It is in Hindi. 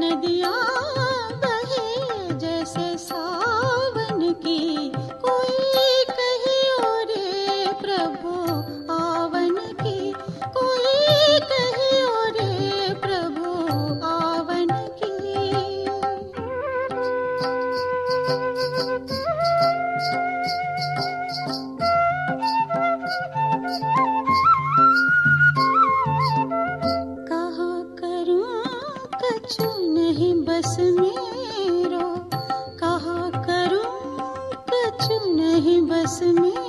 नदियाँ चल नहीं बस मेरा। कहा करूँ कछ नहीं बस मेरो।